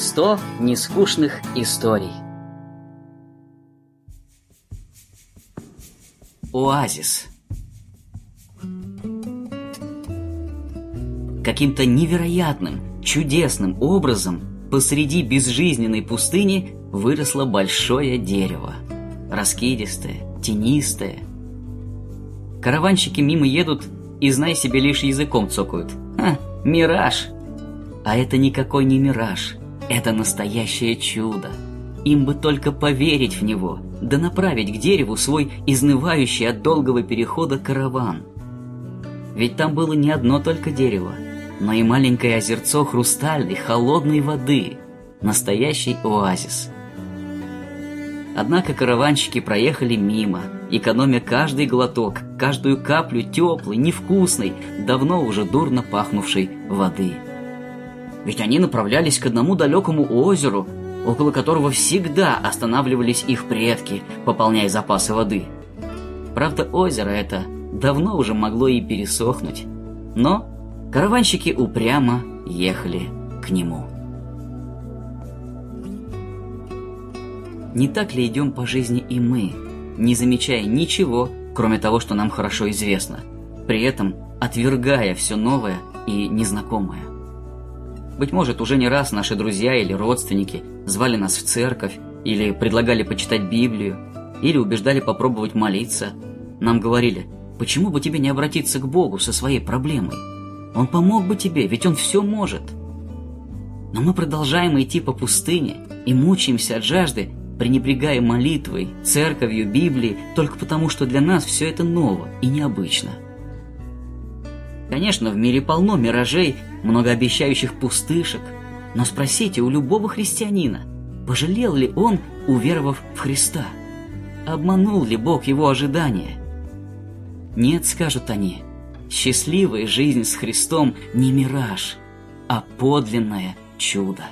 Сто нескучных историй. Оазис. Каким-то невероятным, чудесным образом посреди безжизненной пустыни выросло большое дерево. Раскидистое, тенистое. Караванщики мимо едут и, знай себе, лишь языком цокают. Ха, мираж! А это никакой не мираж. Это настоящее чудо. Им бы только поверить в него, да направить к дереву свой изнывающий от долгого перехода караван. Ведь там было не одно только дерево, но и маленькое озерцо хрустальной, холодной воды. Настоящий оазис. Однако караванщики проехали мимо, экономя каждый глоток, каждую каплю теплой, невкусной, давно уже дурно пахнувшей воды ведь они направлялись к одному далекому озеру, около которого всегда останавливались их предки, пополняя запасы воды. Правда, озеро это давно уже могло и пересохнуть, но караванщики упрямо ехали к нему. Не так ли идем по жизни и мы, не замечая ничего, кроме того, что нам хорошо известно, при этом отвергая все новое и незнакомое? Быть может, уже не раз наши друзья или родственники звали нас в церковь, или предлагали почитать Библию, или убеждали попробовать молиться. Нам говорили, почему бы тебе не обратиться к Богу со своей проблемой? Он помог бы тебе, ведь Он все может. Но мы продолжаем идти по пустыне и мучаемся от жажды, пренебрегая молитвой, церковью, Библией, только потому, что для нас все это ново и необычно. Конечно, в мире полно миражей, многообещающих пустышек, но спросите у любого христианина, пожалел ли он, уверовав в Христа? Обманул ли Бог его ожидания? Нет, скажут они, счастливая жизнь с Христом не мираж, а подлинное чудо.